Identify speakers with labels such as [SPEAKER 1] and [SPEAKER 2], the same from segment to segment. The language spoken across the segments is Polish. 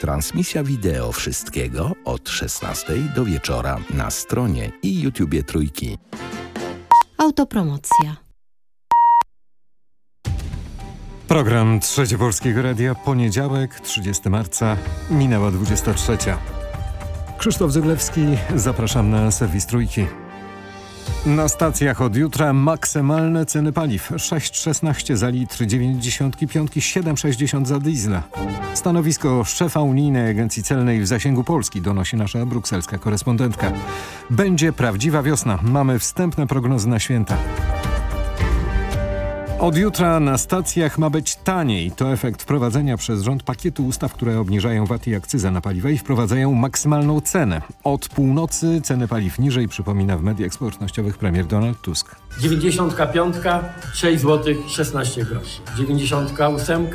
[SPEAKER 1] Transmisja wideo wszystkiego od 16 do wieczora na stronie i YouTubie Trójki.
[SPEAKER 2] Autopromocja.
[SPEAKER 3] Program Trzecie Polskiego Radia, poniedziałek, 30 marca, minęła 23. Krzysztof Zyglewski, zapraszam na serwis Trójki. Na stacjach od jutra maksymalne ceny paliw 6,16 za litr, 95, 7,60 za diesla. Stanowisko szefa Unijnej Agencji Celnej w zasięgu Polski donosi nasza brukselska korespondentka. Będzie prawdziwa wiosna. Mamy wstępne prognozy na święta. Od jutra na stacjach ma być taniej. To efekt wprowadzenia przez rząd pakietu ustaw, które obniżają VAT i akcyzę na paliwa i wprowadzają maksymalną cenę. Od północy ceny paliw niżej, przypomina w mediach społecznościowych premier Donald Tusk.
[SPEAKER 4] 95 6 zł 16 groszy. 98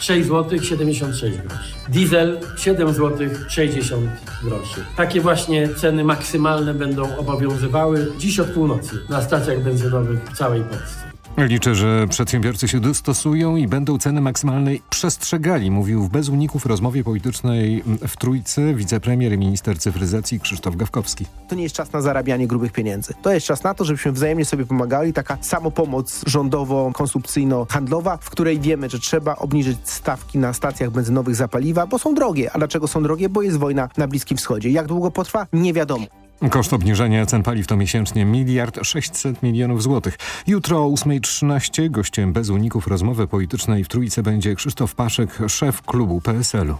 [SPEAKER 4] 6 zł 76 groszy. Diesel 7 zł 60 groszy. Takie właśnie ceny maksymalne będą obowiązywały dziś od północy na stacjach benzynowych w całej Polsce.
[SPEAKER 3] Liczę, że przedsiębiorcy się dostosują i będą ceny maksymalnej przestrzegali, mówił w bez uników rozmowie politycznej w Trójcy wicepremier i minister cyfryzacji Krzysztof Gawkowski.
[SPEAKER 5] To nie jest czas na zarabianie grubych pieniędzy. To jest czas na to, żebyśmy wzajemnie sobie pomagali. Taka samopomoc rządowo-konsumpcyjno-handlowa, w której wiemy, że trzeba obniżyć stawki na stacjach benzynowych za paliwa, bo są drogie. A dlaczego są drogie? Bo jest wojna na Bliskim Wschodzie. Jak długo potrwa? Nie wiadomo.
[SPEAKER 3] Koszt obniżenia cen paliw to miesięcznie miliard 600 milionów złotych. Jutro o 8.13 gościem bez uników rozmowy politycznej w Trójce będzie Krzysztof Paszek, szef klubu PSL-u.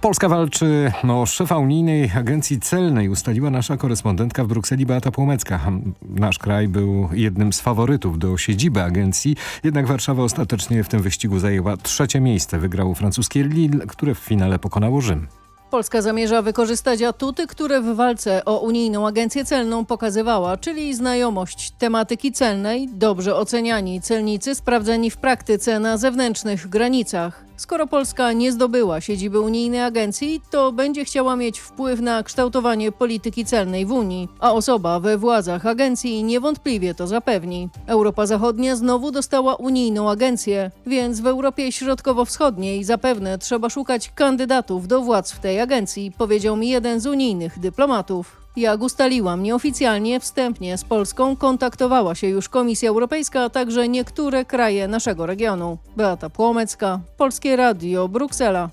[SPEAKER 3] Polska walczy o szefa unijnej agencji celnej, ustaliła nasza korespondentka w Brukseli Beata Płomecka. Nasz kraj był jednym z faworytów do siedziby agencji, jednak Warszawa ostatecznie w tym wyścigu zajęła trzecie miejsce. Wygrało francuskie Lille, które w finale pokonało Rzym.
[SPEAKER 6] Polska zamierza wykorzystać atuty, które w walce o unijną agencję celną pokazywała, czyli znajomość tematyki celnej, dobrze oceniani celnicy sprawdzeni w praktyce na zewnętrznych granicach. Skoro Polska nie zdobyła siedziby unijnej agencji, to będzie chciała mieć wpływ na kształtowanie polityki celnej w Unii, a osoba we władzach agencji niewątpliwie to zapewni. Europa Zachodnia znowu dostała unijną agencję, więc w Europie Środkowo-Wschodniej zapewne trzeba szukać kandydatów do władz w tej agencji, powiedział mi jeden z unijnych dyplomatów. Jak ustaliłam nieoficjalnie, wstępnie z Polską kontaktowała się już Komisja Europejska, a także niektóre kraje naszego regionu. Beata Płomecka, Polskie Radio, Bruksela.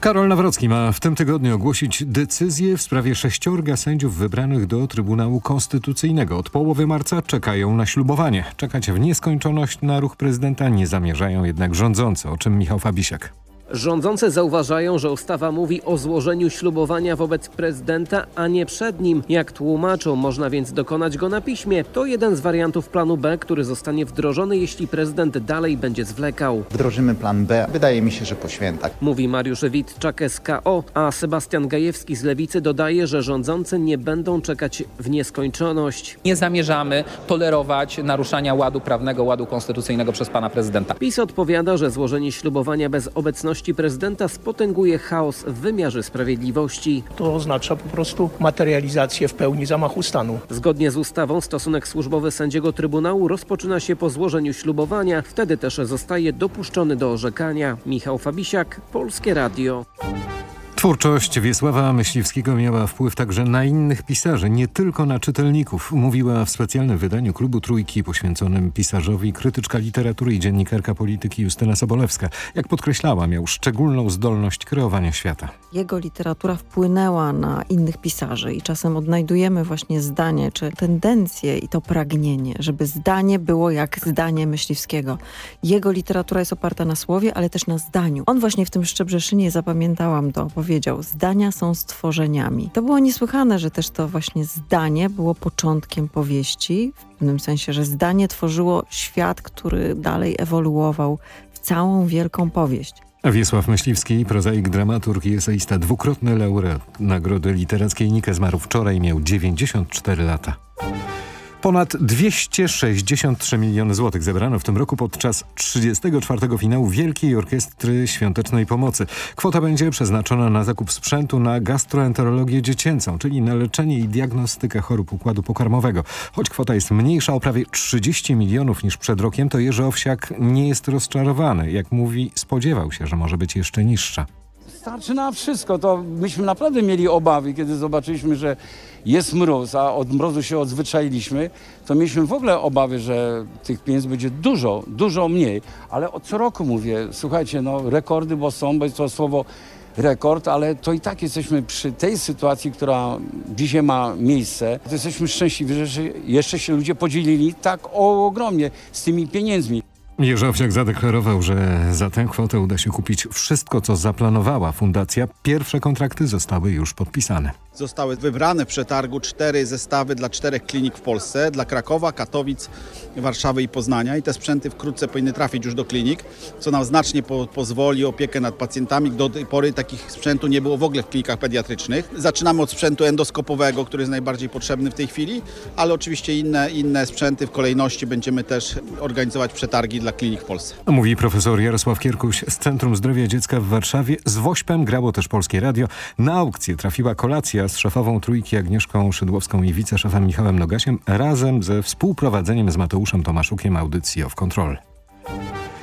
[SPEAKER 3] Karol Nawrocki ma w tym tygodniu ogłosić decyzję w sprawie sześciorga sędziów wybranych do Trybunału Konstytucyjnego. Od połowy marca czekają na ślubowanie. Czekać w nieskończoność na ruch prezydenta nie zamierzają jednak rządzący, o czym Michał Fabisiak.
[SPEAKER 7] Rządzące zauważają, że ustawa mówi o złożeniu ślubowania wobec prezydenta, a nie przed nim. Jak tłumaczą, można więc dokonać go na piśmie. To jeden z wariantów planu B, który zostanie wdrożony, jeśli prezydent dalej będzie zwlekał.
[SPEAKER 8] Wdrożymy plan B. Wydaje mi się, że po świętach.
[SPEAKER 7] Mówi Mariusz Witczak z KO, a Sebastian Gajewski z Lewicy dodaje, że rządzący nie będą czekać w nieskończoność.
[SPEAKER 9] Nie zamierzamy tolerować naruszania ładu prawnego, ładu konstytucyjnego przez pana prezydenta.
[SPEAKER 7] PiS odpowiada, że złożenie ślubowania bez obecności prezydenta spotęguje chaos w wymiarze sprawiedliwości.
[SPEAKER 10] To oznacza po prostu materializację w pełni zamachu stanu.
[SPEAKER 7] Zgodnie z ustawą stosunek służbowy sędziego Trybunału rozpoczyna się po złożeniu ślubowania. Wtedy też zostaje dopuszczony do orzekania. Michał Fabisiak, Polskie Radio.
[SPEAKER 3] Twórczość Wiesława Myśliwskiego miała wpływ także na innych pisarzy, nie tylko na czytelników. Mówiła w specjalnym wydaniu Klubu Trójki poświęconym pisarzowi krytyczka literatury i dziennikarka polityki Justyna Sobolewska. Jak podkreślała, miał szczególną zdolność kreowania świata.
[SPEAKER 11] Jego literatura wpłynęła na innych pisarzy i czasem odnajdujemy właśnie zdanie, czy tendencję i to pragnienie, żeby zdanie było jak zdanie Myśliwskiego. Jego literatura jest oparta na słowie, ale też na zdaniu. On właśnie w tym Szczebrzeszynie, zapamiętałam to, powiedział, zdania są stworzeniami. To było niesłychane, że też to właśnie zdanie było początkiem powieści, w pewnym sensie, że zdanie tworzyło świat, który dalej ewoluował w całą wielką powieść.
[SPEAKER 3] Wiesław Myśliwski, prozaik, dramaturg i eseista, dwukrotny laureat Nagrody Literackiej Nike zmarł wczoraj, miał 94 lata. Ponad 263 miliony złotych zebrano w tym roku podczas 34. finału Wielkiej Orkiestry Świątecznej Pomocy. Kwota będzie przeznaczona na zakup sprzętu na gastroenterologię dziecięcą, czyli na leczenie i diagnostykę chorób układu pokarmowego. Choć kwota jest mniejsza o prawie 30 milionów niż przed rokiem, to Jerzy Owsiak nie jest rozczarowany. Jak mówi, spodziewał się, że może być jeszcze niższa
[SPEAKER 2] starczy na wszystko. To myśmy naprawdę mieli obawy, kiedy zobaczyliśmy, że jest mróz, a od mrozu się odzwyczailiśmy, to mieliśmy w ogóle obawy, że tych pieniędzy będzie dużo, dużo mniej. Ale od co roku mówię, słuchajcie, no rekordy, bo są, bo jest to słowo rekord, ale to i tak jesteśmy przy tej sytuacji, która dzisiaj ma miejsce. To jesteśmy szczęśliwi, że jeszcze się ludzie podzielili tak ogromnie z tymi pieniędzmi.
[SPEAKER 3] Jerzy Owsiak zadeklarował, że za tę kwotę uda się kupić wszystko, co zaplanowała fundacja. Pierwsze kontrakty zostały już podpisane.
[SPEAKER 12] Zostały wybrane w przetargu cztery zestawy dla czterech klinik w Polsce, dla Krakowa, Katowic, Warszawy i Poznania i te sprzęty wkrótce powinny trafić już do klinik, co nam znacznie po pozwoli opiekę nad pacjentami. Do tej pory takich sprzętu nie było w ogóle w klinikach pediatrycznych. Zaczynamy od sprzętu endoskopowego, który jest najbardziej potrzebny w tej chwili, ale oczywiście inne, inne sprzęty w kolejności będziemy też organizować przetargi dla klinik w Polsce.
[SPEAKER 3] Mówi profesor Jarosław Kierkuś z Centrum Zdrowia Dziecka w Warszawie. Z Wośpem grało też Polskie Radio. Na aukcję trafiła kolacja z szefową Trójki Agnieszką Szydłowską i wiceszefem Michałem Nogasiem razem ze współprowadzeniem z Mateuszem Tomaszukiem audycji of Control.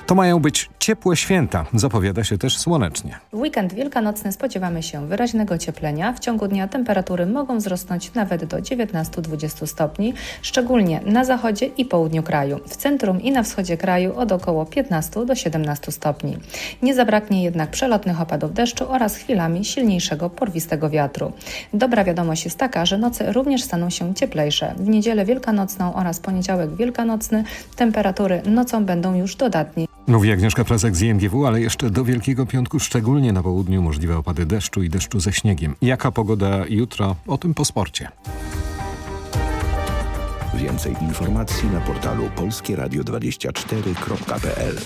[SPEAKER 3] To mają być ciepłe święta. Zapowiada się też słonecznie.
[SPEAKER 13] W weekend wielkanocny spodziewamy się wyraźnego ocieplenia. W ciągu dnia temperatury mogą wzrosnąć nawet do 19-20 stopni, szczególnie na zachodzie i południu kraju. W centrum i na wschodzie kraju od około 15 do 17 stopni. Nie zabraknie jednak przelotnych opadów deszczu oraz chwilami silniejszego porwistego wiatru. Dobra wiadomość jest taka, że noce również staną się cieplejsze. W niedzielę wielkanocną oraz poniedziałek wielkanocny temperatury nocą będą już dodatnie
[SPEAKER 3] Mówi Agnieszka Plasek z IMGW, ale jeszcze do Wielkiego Piątku, szczególnie na południu, możliwe opady deszczu i deszczu ze śniegiem. Jaka pogoda jutro? O tym po sporcie.
[SPEAKER 1] Więcej informacji na portalu polskieradio24.pl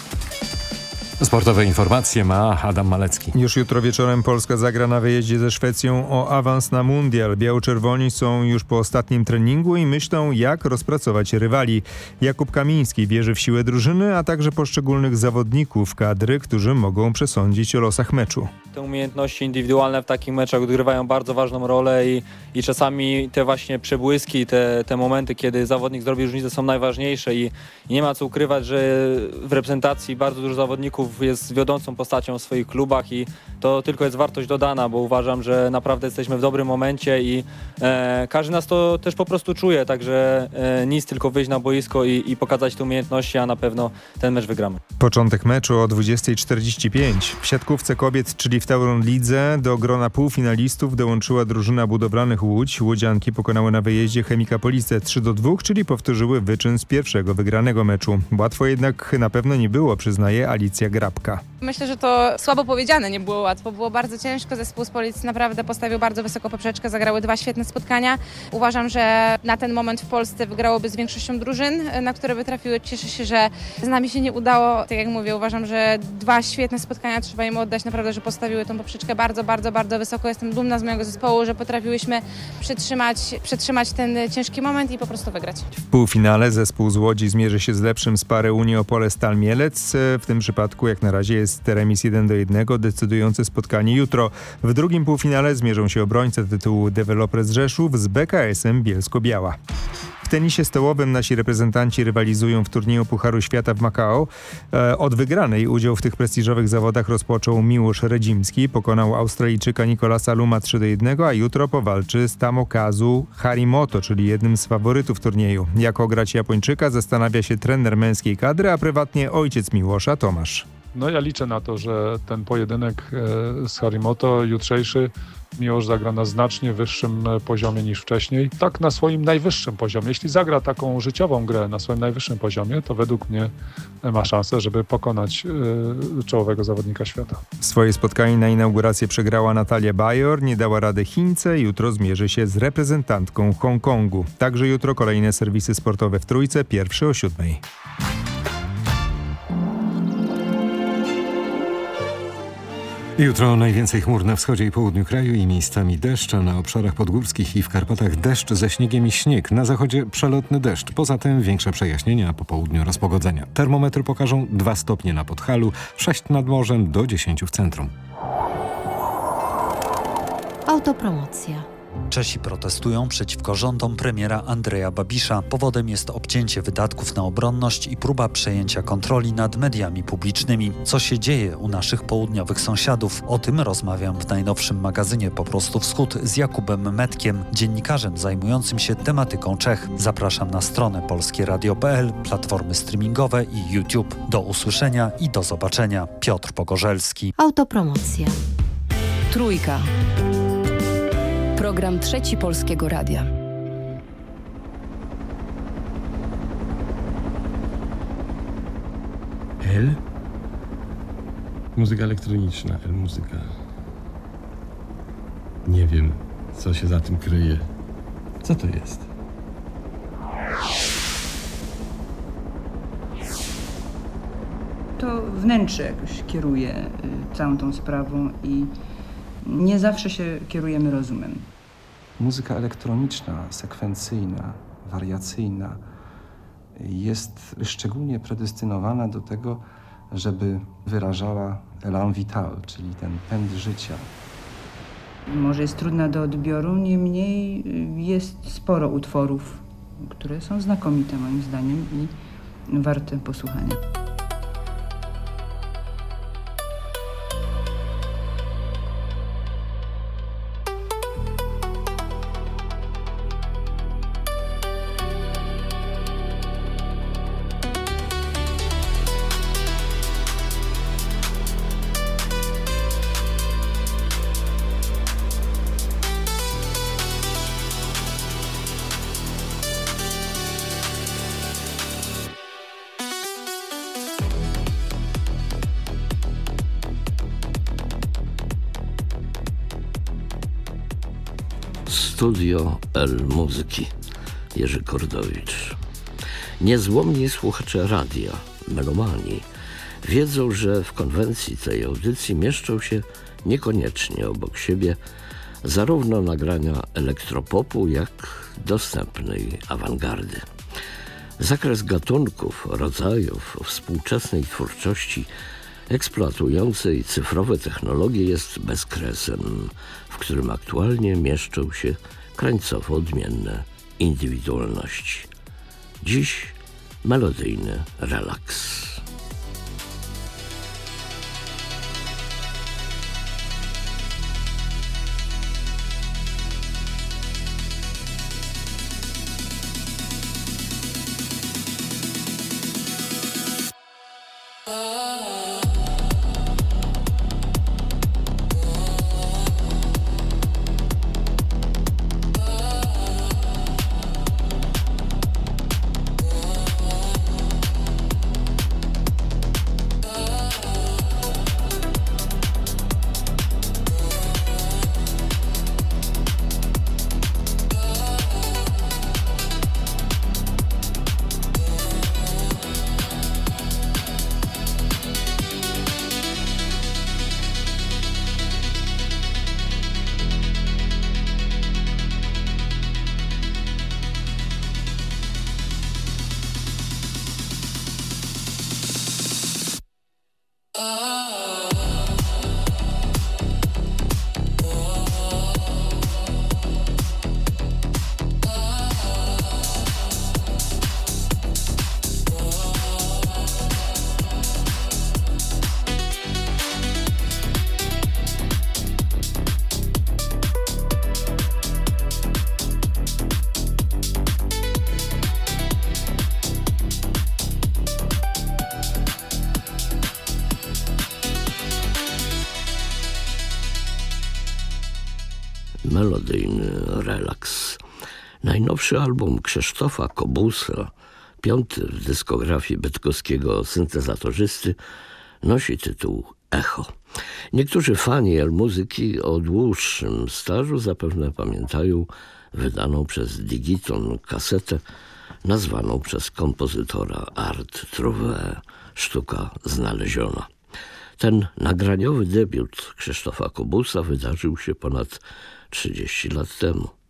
[SPEAKER 3] Sportowe informacje ma Adam Malecki.
[SPEAKER 14] Już jutro wieczorem Polska zagra na wyjeździe ze Szwecją o awans na mundial. Biało-czerwoni są już po ostatnim treningu i myślą jak rozpracować rywali. Jakub Kamiński wierzy w siłę drużyny, a także poszczególnych zawodników kadry, którzy mogą przesądzić o losach meczu.
[SPEAKER 15] Te umiejętności indywidualne w takich meczach odgrywają bardzo ważną rolę i, i czasami te właśnie przebłyski, te, te momenty, kiedy zawodnik zrobi różnicę są najważniejsze i, i nie ma co ukrywać, że w reprezentacji bardzo dużo zawodników jest wiodącą postacią w swoich klubach i to tylko jest wartość dodana, bo uważam, że naprawdę jesteśmy w dobrym momencie i e, każdy nas to też po prostu czuje, także e, nic tylko wyjść na boisko i, i pokazać te umiejętności, a na pewno ten mecz wygramy.
[SPEAKER 14] Początek meczu o 20.45. W siatkówce kobiet, czyli w Tauron Lidze, do grona półfinalistów dołączyła drużyna budowlanych Łódź. Łodzianki pokonały na wyjeździe Chemika Police 3 do 2, czyli powtórzyły wyczyn z pierwszego wygranego meczu. Łatwo jednak na pewno nie było, przyznaje Alicja Grabka.
[SPEAKER 16] Myślę, że to słabo powiedziane, nie było łatwo. Było bardzo ciężko. Zespół z Policji naprawdę postawił bardzo wysoko poprzeczkę. Zagrały dwa świetne spotkania. Uważam, że na ten moment w Polsce wygrałoby z większością drużyn, na które by trafiły. Cieszę się, że z nami się nie udało. Tak jak mówię, uważam, że dwa świetne spotkania trzeba im oddać. Naprawdę, że postawiły tą poprzeczkę bardzo, bardzo, bardzo wysoko. Jestem dumna z mojego zespołu, że potrafiłyśmy przytrzymać, przytrzymać ten ciężki moment i po prostu wygrać.
[SPEAKER 14] W półfinale zespół z Łodzi zmierzy się z lepszym z pary Unii Opole Stal Mielec. W tym przypadku jak na razie jest remis 1 do 1, decydujące spotkanie jutro. W drugim półfinale zmierzą się obrońcy tytułu Developers Rzeszów z BKS-em Bielsko-Biała. W tenisie stołowym nasi reprezentanci rywalizują w turnieju Pucharu Świata w Makao. E, od wygranej udział w tych prestiżowych zawodach rozpoczął Miłosz Redzimski. Pokonał Australijczyka Nikolasa Luma 3 do 1, a jutro powalczy z Tamokazu Harimoto, czyli jednym z faworytów turnieju. Jak ograć Japończyka zastanawia się trener męskiej kadry, a prywatnie ojciec Miłosza Tomasz.
[SPEAKER 17] No ja liczę na to, że ten pojedynek e, z Harimoto jutrzejszy Miłosz zagra na znacznie wyższym e, poziomie niż wcześniej. Tak na swoim najwyższym poziomie. Jeśli zagra taką życiową grę na swoim najwyższym poziomie, to według mnie ma szansę, żeby pokonać yy, czołowego zawodnika świata.
[SPEAKER 14] Swoje spotkanie na inaugurację przegrała Natalia Bajor, nie dała rady Chińce, jutro zmierzy się z reprezentantką Hongkongu. Także jutro kolejne serwisy sportowe w Trójce, pierwszy o siódmej.
[SPEAKER 3] Jutro najwięcej chmur na wschodzie i południu kraju i miejscami deszcz, na obszarach podgórskich i w Karpatach deszcz ze śniegiem i śnieg. Na zachodzie przelotny deszcz. Poza tym większe przejaśnienia, a po południu rozpogodzenia. Termometry pokażą 2 stopnie na Podhalu, 6 nad morzem do 10 w centrum.
[SPEAKER 18] Autopromocja. Czesi protestują przeciwko rządom premiera Andrzeja Babisza. Powodem jest obcięcie wydatków na obronność i próba przejęcia kontroli nad mediami publicznymi. Co się dzieje u naszych południowych sąsiadów? O tym rozmawiam w najnowszym magazynie Po prostu Wschód z Jakubem Metkiem, dziennikarzem zajmującym się tematyką Czech. Zapraszam na stronę polskieradio.pl, platformy streamingowe i YouTube. Do usłyszenia i do zobaczenia. Piotr Pogorzelski.
[SPEAKER 19] Autopromocja. Trójka. Program Trzeci Polskiego Radia.
[SPEAKER 20] L? Muzyka elektroniczna, L muzyka. Nie wiem, co się za tym kryje. Co to jest?
[SPEAKER 21] To wnętrze jakoś kieruje y, całą tą sprawą i nie zawsze się kierujemy rozumem.
[SPEAKER 22] Muzyka elektroniczna, sekwencyjna, wariacyjna jest szczególnie predestynowana do tego, żeby wyrażała elan vital, czyli ten pęd życia.
[SPEAKER 21] Może jest trudna do odbioru, niemniej jest sporo utworów, które są znakomite moim zdaniem i warte posłuchania.
[SPEAKER 23] Studio L Muzyki Jerzy Kordowicz. Niezłomni słuchacze radia, melomani, wiedzą, że w konwencji tej audycji mieszczą się niekoniecznie obok siebie zarówno nagrania elektropopu, jak dostępnej awangardy. Zakres gatunków, rodzajów współczesnej twórczości eksploatującej cyfrowe technologie jest bezkresem, w którym aktualnie mieszczą się krańcowo odmienne indywidualności. Dziś melodyjny relaks. Najnowszy album Krzysztofa Kobusa, piąty w dyskografii bydgoskiego syntezatorzysty, nosi tytuł Echo. Niektórzy fani el muzyki o dłuższym stażu zapewne pamiętają wydaną przez Digiton kasetę nazwaną przez kompozytora Art Trouvé Sztuka Znaleziona. Ten nagraniowy debiut Krzysztofa Kobusa wydarzył się ponad 30 lat temu.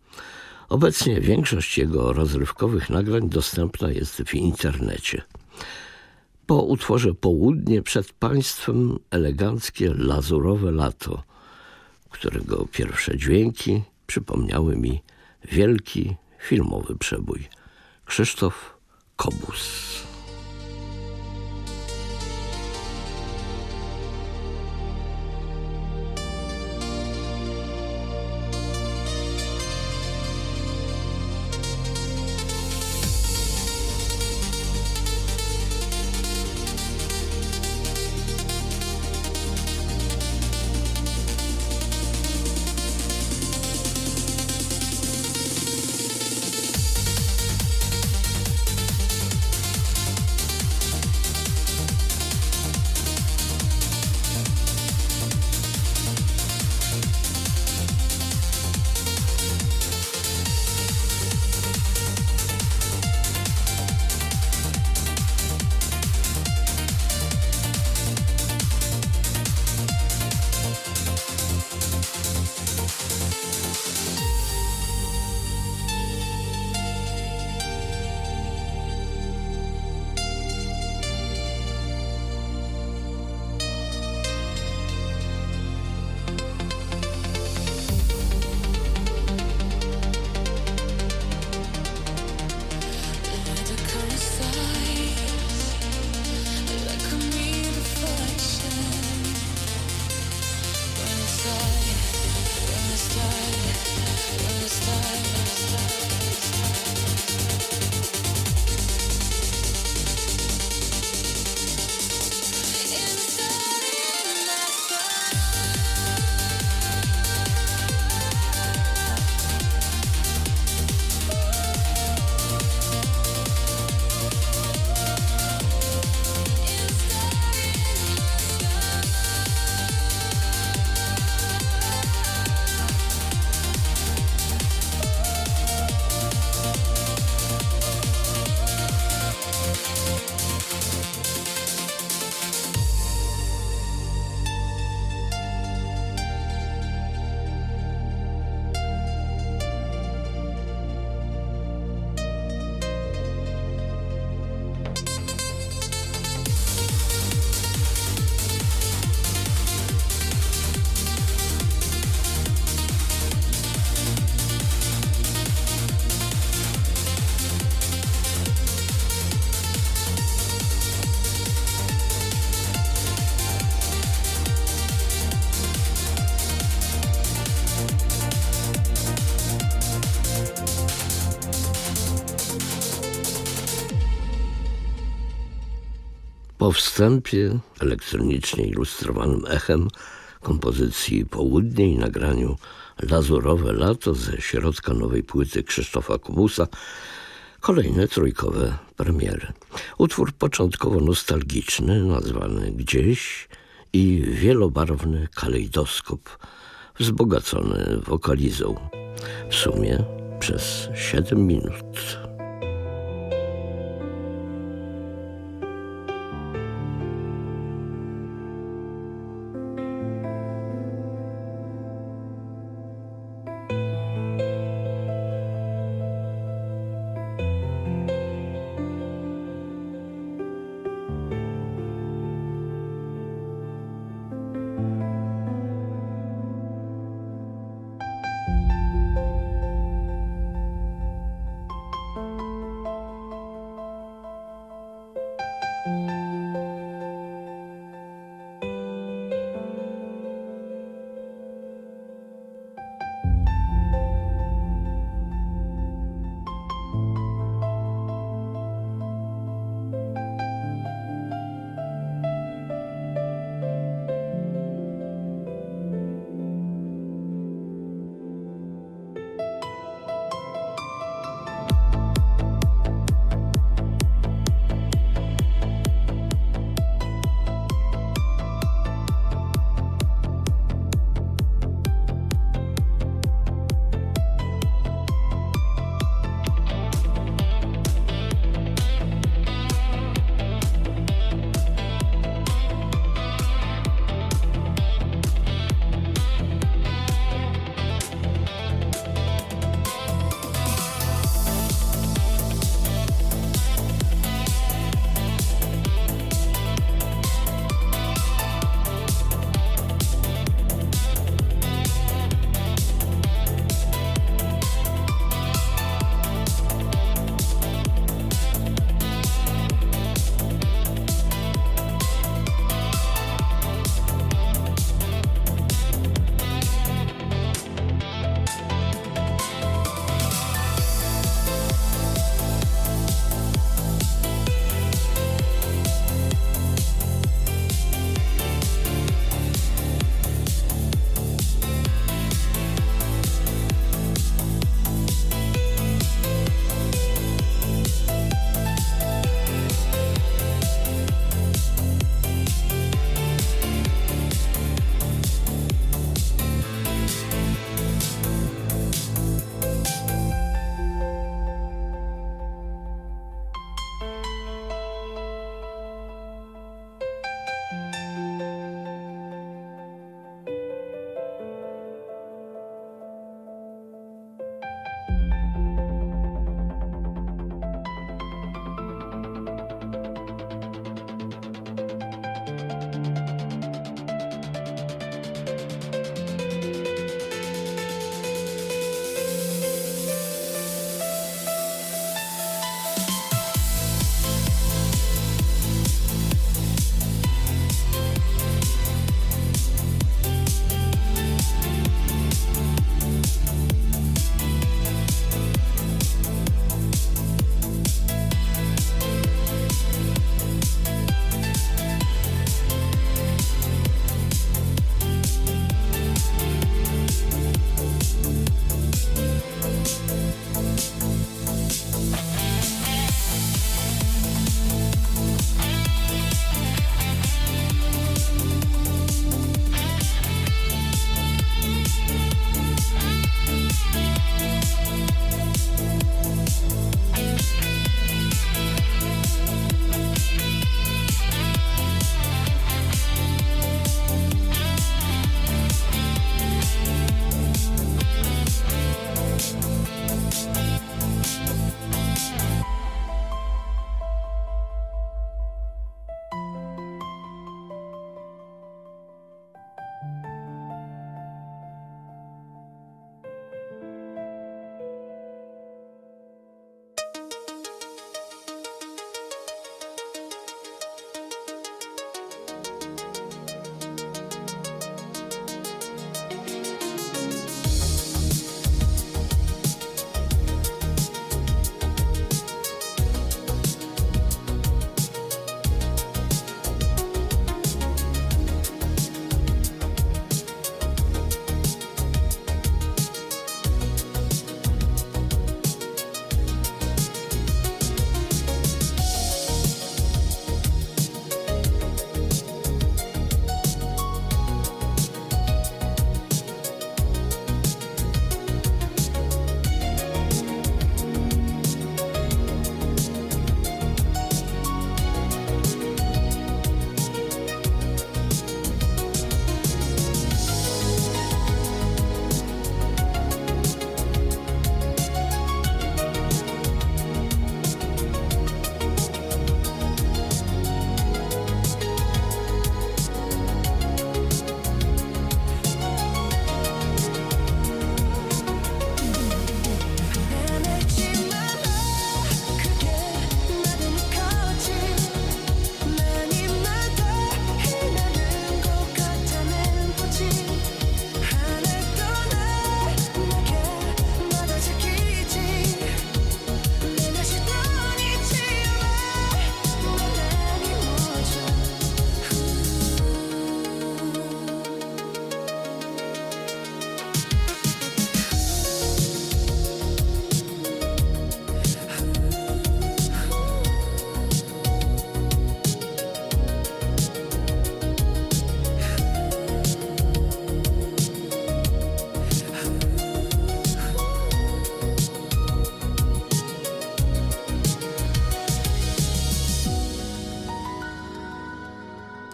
[SPEAKER 23] Obecnie większość jego rozrywkowych nagrań dostępna jest w internecie. Po utworze Południe przed Państwem eleganckie lazurowe lato, którego pierwsze dźwięki przypomniały mi wielki filmowy przebój. Krzysztof Kobus. Po wstępie elektronicznie ilustrowanym echem kompozycji Południe i nagraniu Lazurowe Lato ze środka nowej płyty Krzysztofa Kubusa kolejne trójkowe premiery. Utwór początkowo nostalgiczny, nazwany Gdzieś i wielobarwny kalejdoskop wzbogacony wokalizą. W sumie przez 7 minut.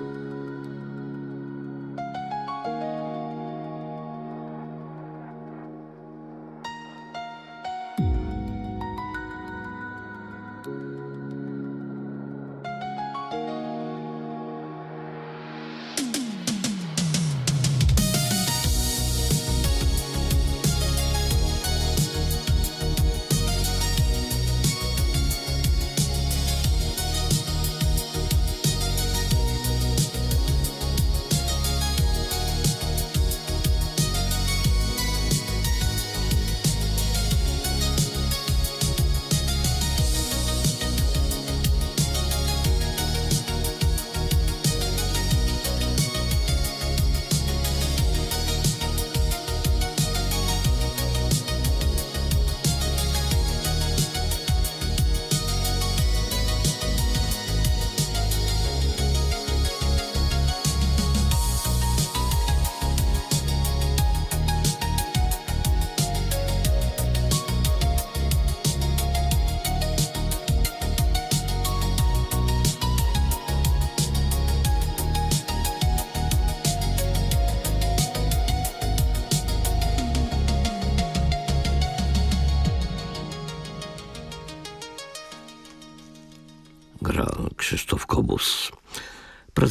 [SPEAKER 23] you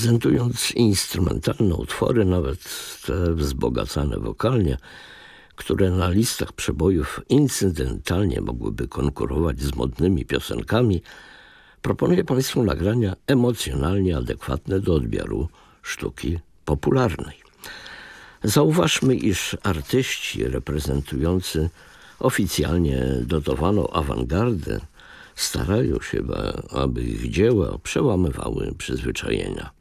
[SPEAKER 23] Prezentując instrumentalne utwory, nawet te wzbogacane wokalnie, które na listach przebojów incydentalnie mogłyby konkurować z modnymi piosenkami, proponuję Państwu nagrania emocjonalnie adekwatne do odbioru sztuki popularnej. Zauważmy, iż artyści reprezentujący oficjalnie dotowaną awangardę starają się, aby ich dzieła przełamywały przyzwyczajenia.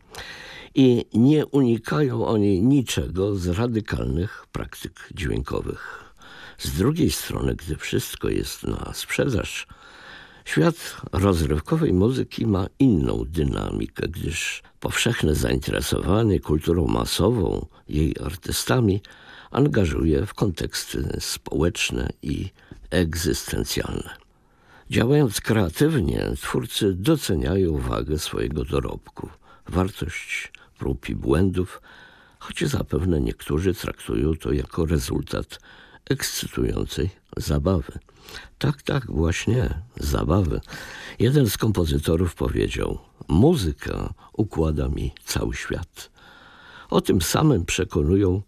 [SPEAKER 23] I nie unikają oni niczego z radykalnych praktyk dźwiękowych. Z drugiej strony, gdy wszystko jest na sprzedaż, świat rozrywkowej muzyki ma inną dynamikę, gdyż powszechne zainteresowanie kulturą masową, jej artystami, angażuje w konteksty społeczne i egzystencjalne. Działając kreatywnie, twórcy doceniają wagę swojego dorobku, wartość prób i błędów, choć zapewne niektórzy traktują to jako rezultat ekscytującej zabawy. Tak, tak, właśnie zabawy. Jeden z kompozytorów powiedział: Muzyka układa mi cały świat. O tym samym przekonują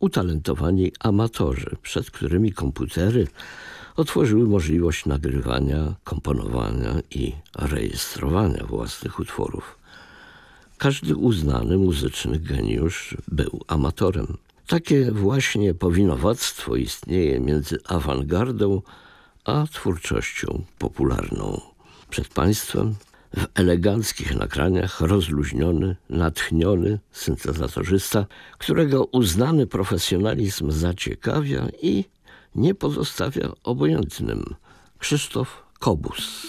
[SPEAKER 23] utalentowani amatorzy, przed którymi komputery otworzyły możliwość nagrywania, komponowania i rejestrowania własnych utworów. Każdy uznany muzyczny geniusz był amatorem. Takie właśnie powinowactwo istnieje między awangardą a twórczością popularną. Przed Państwem w eleganckich nagraniach rozluźniony, natchniony syntezatorzysta, którego uznany profesjonalizm zaciekawia i nie pozostawia obojętnym. Krzysztof Kobus.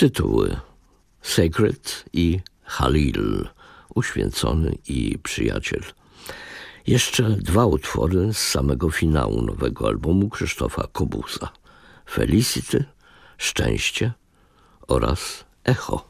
[SPEAKER 23] Tytuły
[SPEAKER 24] Sacred i Halil, uświęcony i przyjaciel. Jeszcze dwa utwory z samego finału nowego albumu Krzysztofa Kobusa. Felicity, Szczęście oraz Echo.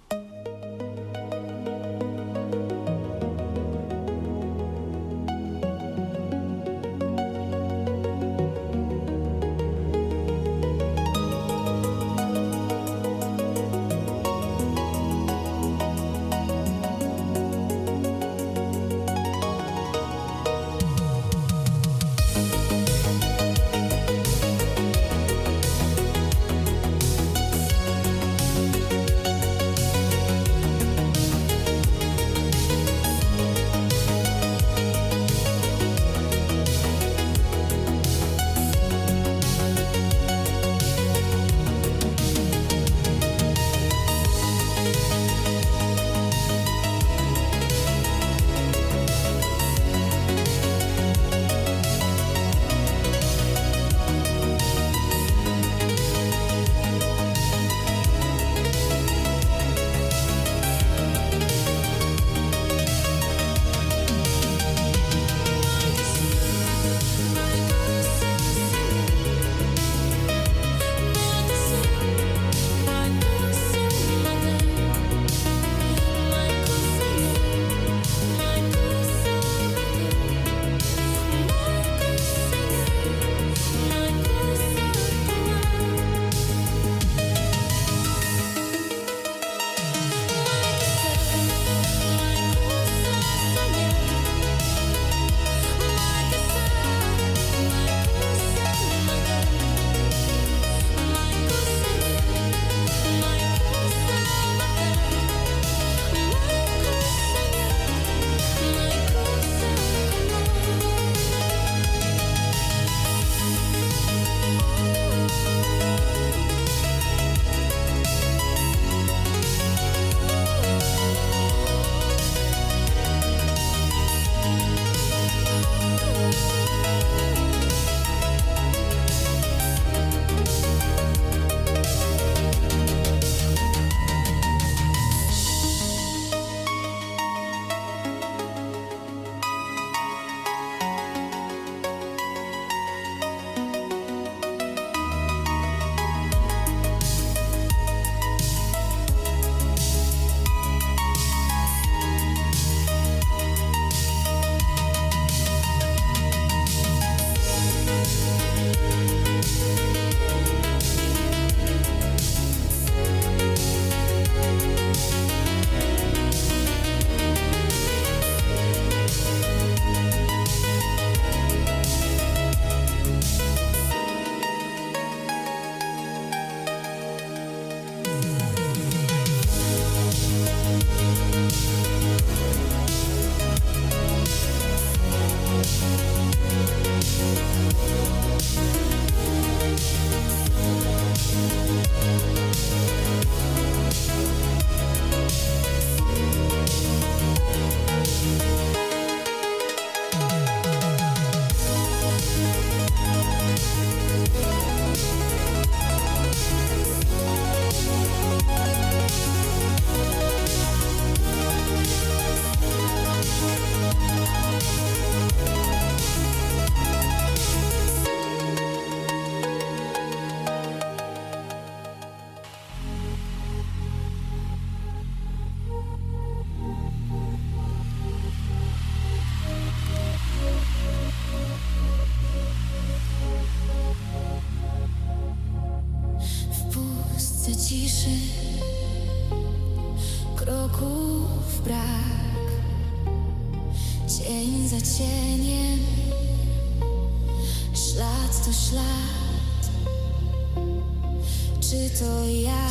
[SPEAKER 25] To ja?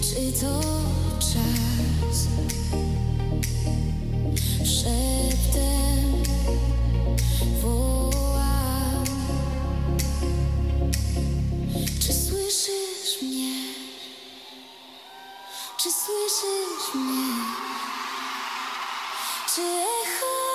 [SPEAKER 25] Czy to czas? Szeptem wołam. Czy słyszysz mnie? Czy słyszysz mnie? Czy echo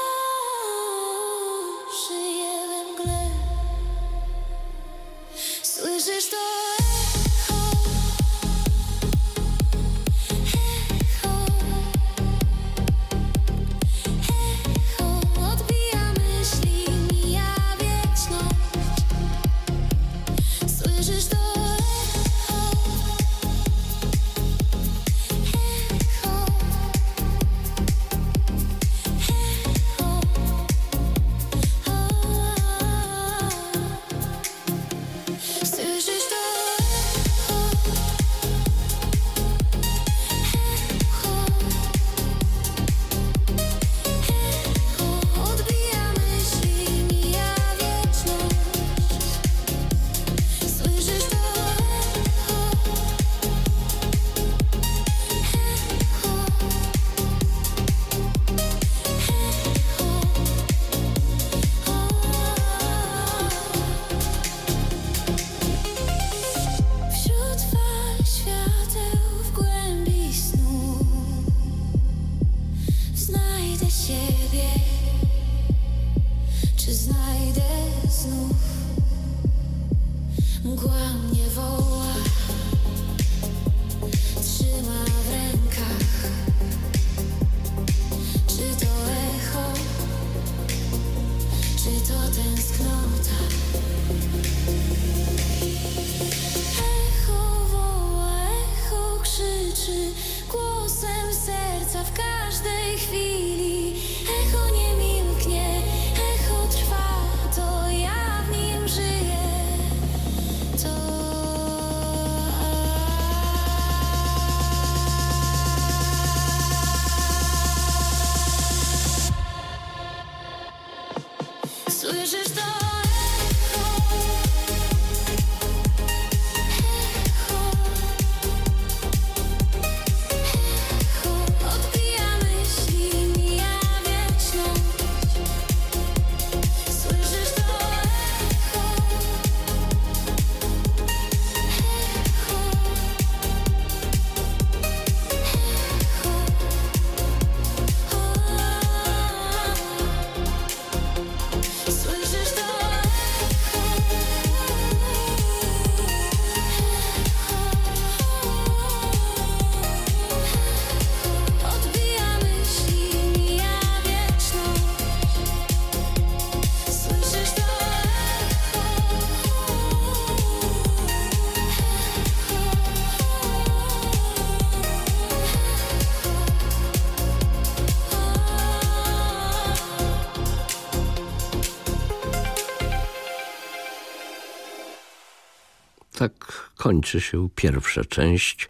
[SPEAKER 23] kończy się pierwsza część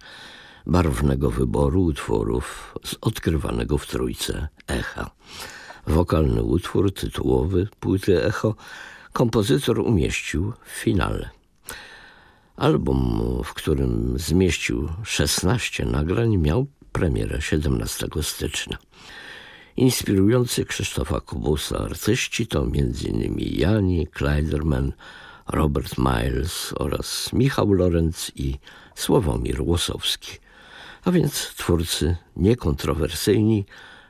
[SPEAKER 23] barwnego wyboru utworów z odkrywanego w Trójce Echa. Wokalny utwór tytułowy płyty Echo kompozytor umieścił w finale. Album, w którym zmieścił 16 nagrań, miał premierę 17 stycznia. Inspirujący Krzysztofa Kubusa artyści to m.in. Jani Kleiderman, Robert Miles oraz Michał Lorenz i Sławomir Łosowski, a więc twórcy niekontrowersyjni,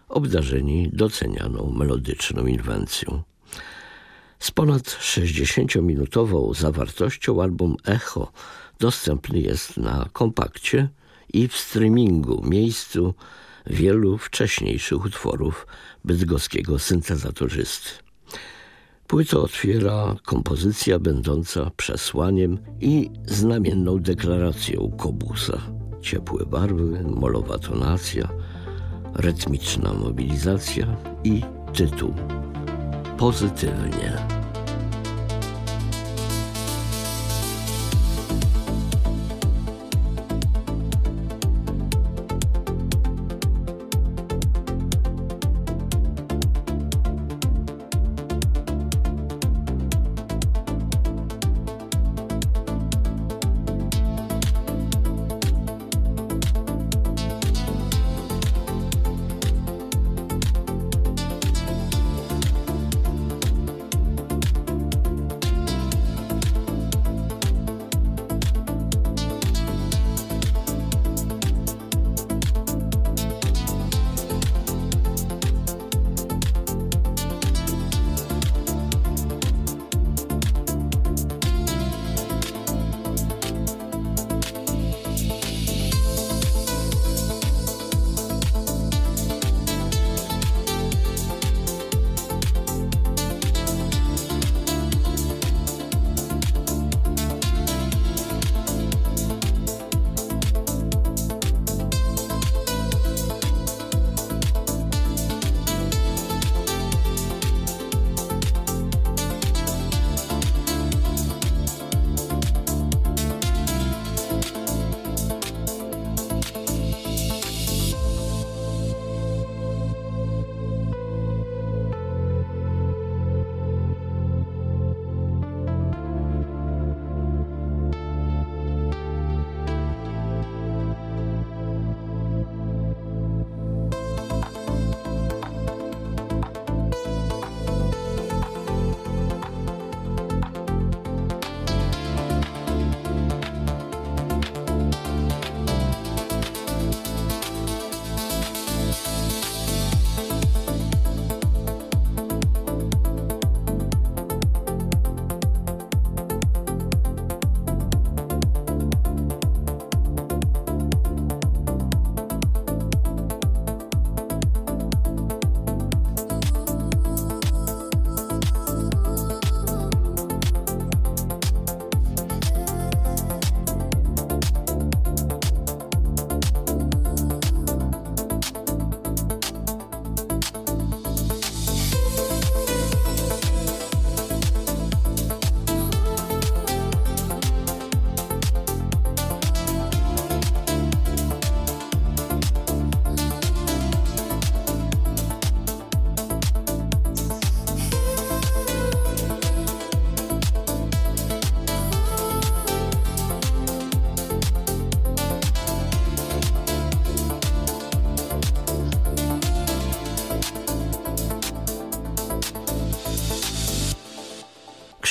[SPEAKER 23] obdarzeni docenianą melodyczną inwencją. Z ponad 60-minutową zawartością album Echo dostępny jest na kompakcie i w streamingu, miejscu wielu wcześniejszych utworów bydgoskiego syntezatorzysty. Płytę otwiera kompozycja będąca przesłaniem i znamienną deklaracją Kobusa. Ciepłe barwy, molowa tonacja, rytmiczna mobilizacja i tytuł Pozytywnie.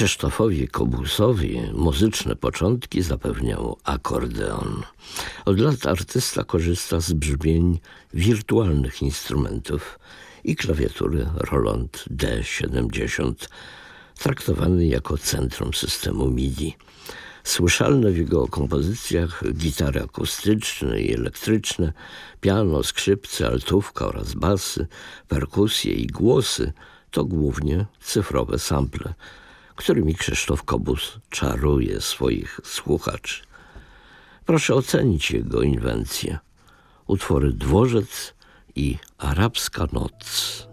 [SPEAKER 23] Krzysztofowi Kobusowi muzyczne początki zapewniał akordeon. Od lat artysta korzysta z brzmień wirtualnych instrumentów i klawiatury Roland D70, traktowany jako centrum systemu MIDI. Słyszalne w jego kompozycjach gitary akustyczne i elektryczne, piano, skrzypce, altówka oraz basy, perkusje i głosy to głównie cyfrowe sample – którymi Krzysztof Kobus czaruje swoich słuchaczy. Proszę ocenić jego inwencję. Utwory Dworzec i Arabska Noc.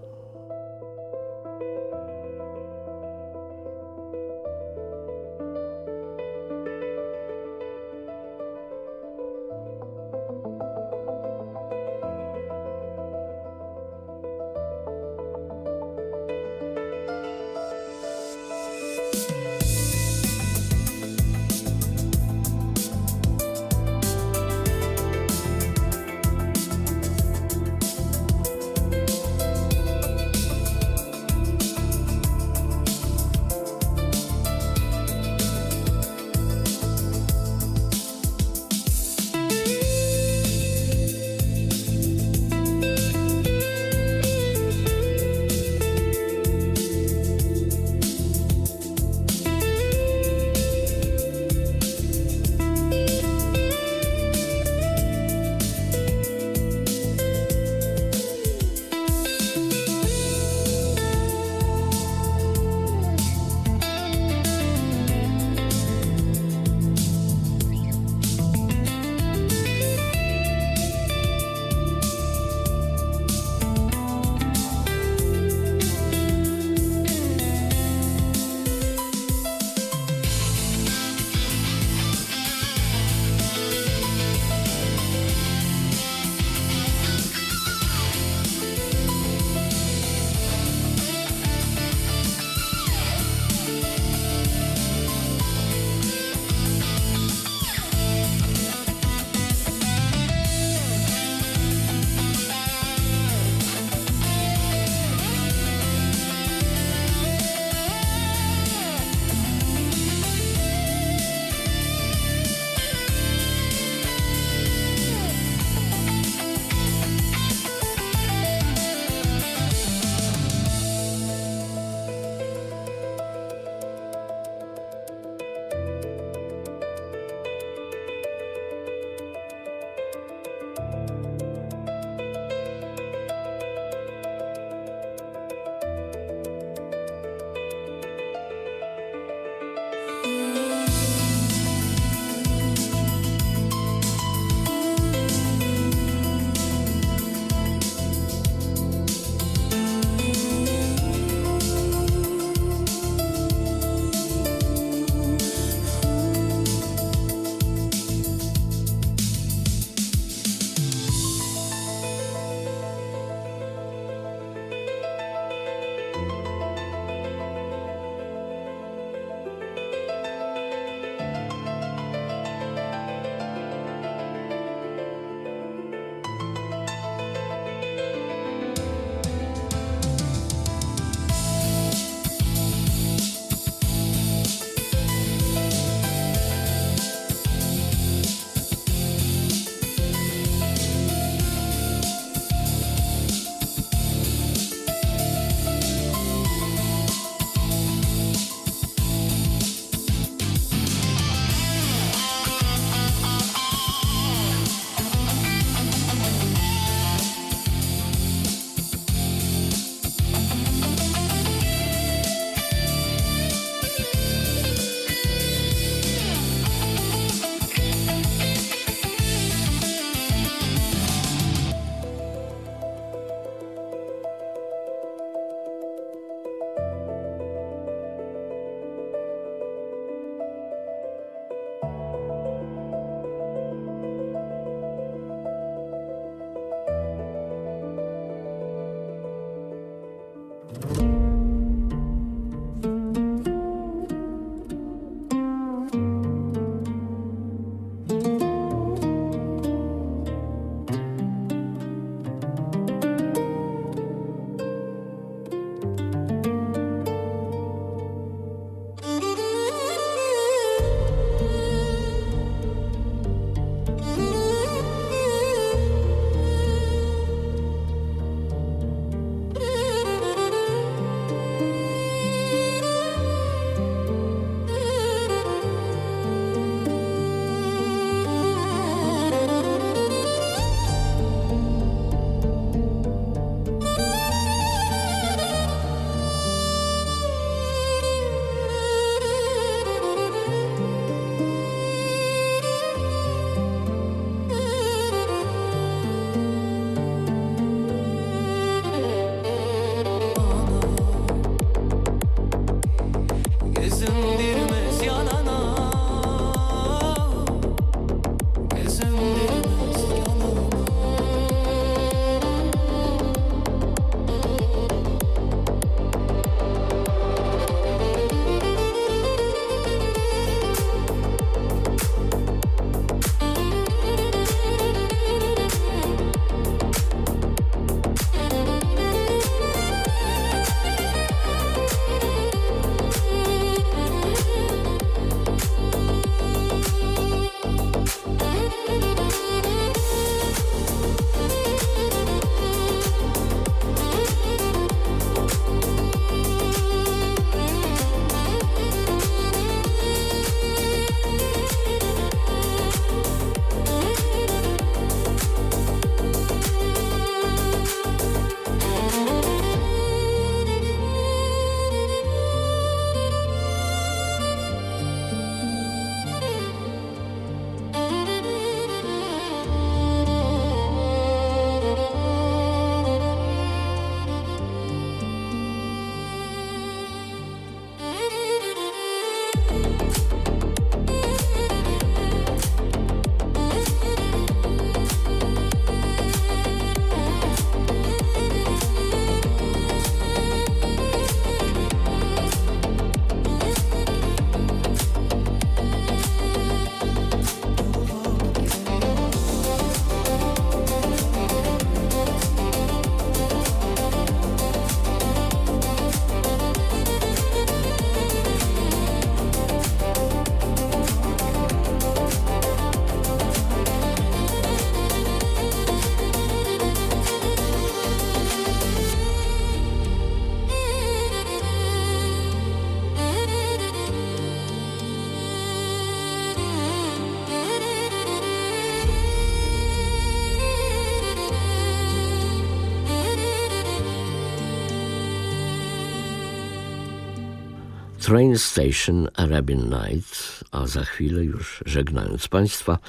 [SPEAKER 23] Train Station Arabian Night, a za chwilę już żegnając Państwa,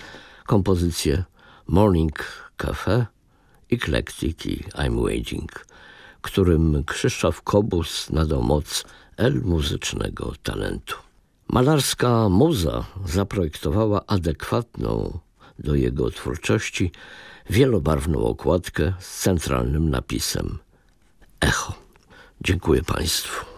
[SPEAKER 23] kompozycję Morning Cafe, Eclectic i I'm Waiting, którym Krzysztof Kobus nadał moc el muzycznego talentu. Malarska muza zaprojektowała adekwatną do jego twórczości wielobarwną okładkę z centralnym napisem Echo. Dziękuję Państwu.